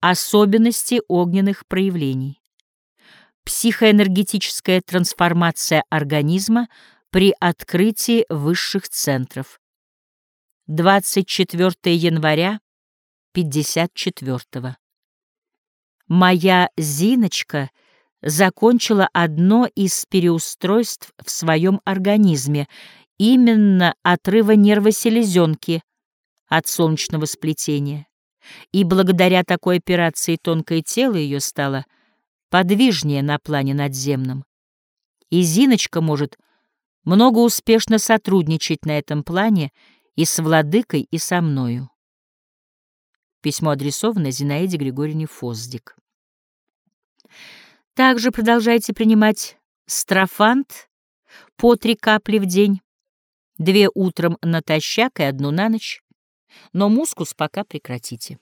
Особенности огненных проявлений. Психоэнергетическая трансформация организма при открытии высших центров. 24 января 54 -го. Моя Зиночка закончила одно из переустройств в своем организме, именно отрыва нерва селезенки от солнечного сплетения. И благодаря такой операции тонкое тело ее стало подвижнее на плане надземном. И Зиночка может много успешно сотрудничать на этом плане и с владыкой, и со мною. Письмо адресовано Зинаиде Григорьевне Фоздик. Также продолжайте принимать строфант по три капли в день, две утром натощак и одну на ночь, но мускус пока прекратите.